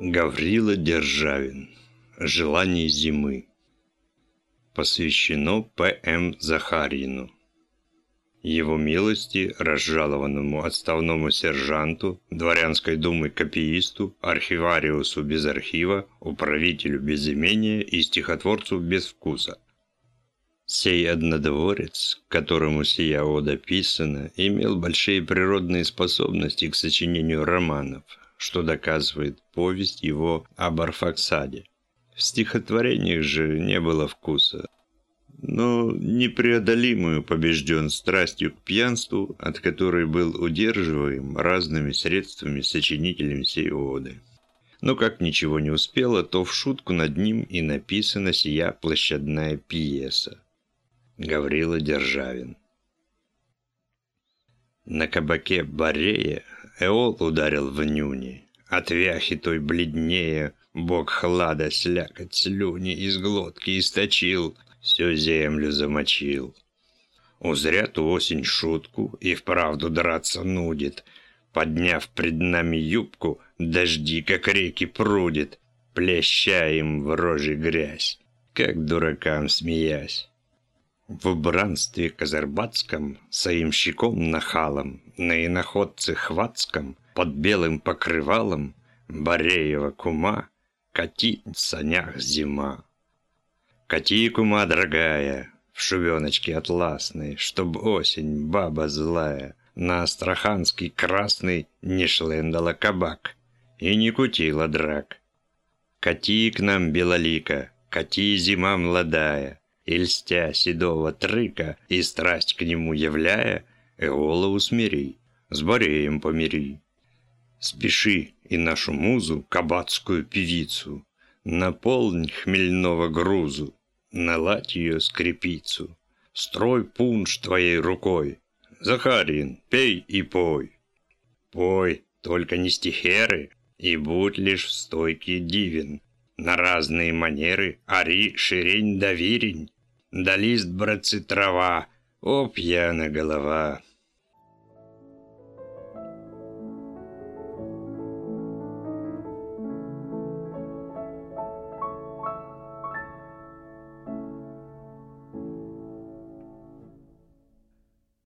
Гаврила Державин. Желание зимы. Посвящено П.М. Захарьину. Его милости, разжалованному отставному сержанту, дворянской думы копиисту, архивариусу без архива, управителю без имения и стихотворцу без вкуса. Сей однодворец, которому сия ода писана, имел большие природные способности к сочинению романов, что доказывает повесть его об Арфаксаде. В стихотворениях же не было вкуса, но непреодолимую побежден страстью к пьянству, от которой был удерживаем разными средствами сочинителем сей оды. Но как ничего не успело, то в шутку над ним и написана сия площадная пьеса. Гаврила Державин На кабаке Борея Эол ударил в нюни. От вяхи той бледнее, Бог хлада слякоть слюни из глотки источил, Всю землю замочил. Узря ту осень шутку и вправду драться нудит. Подняв пред нами юбку, дожди, как реки, прудит, Плеща им в роже грязь, как дуракам смеясь. В бранстве казарбатском, своим щеком нахалом, на иноходце хватском, под белым покрывалом, Бореева кума, катит в санях зима. Кати, кума дорогая, в шубеночке атласной, Чтоб осень, баба злая, на астраханский красный не шлендала кабак и не кутила драк. Кати к нам белолика, кати зима молодая, и льстя седого трыка, и страсть к нему являя, Эола усмири, с Бореем помири. Спеши и нашу музу, кабацкую певицу, Наполнь хмельного грузу, наладь ее скрипицу, Строй пунш твоей рукой, Захарин, пей и пой. Пой, только не стихеры, и будь лишь в стойке дивен. На разные манеры ори ширень да да лист, братцы, трава, О, пьяна голова,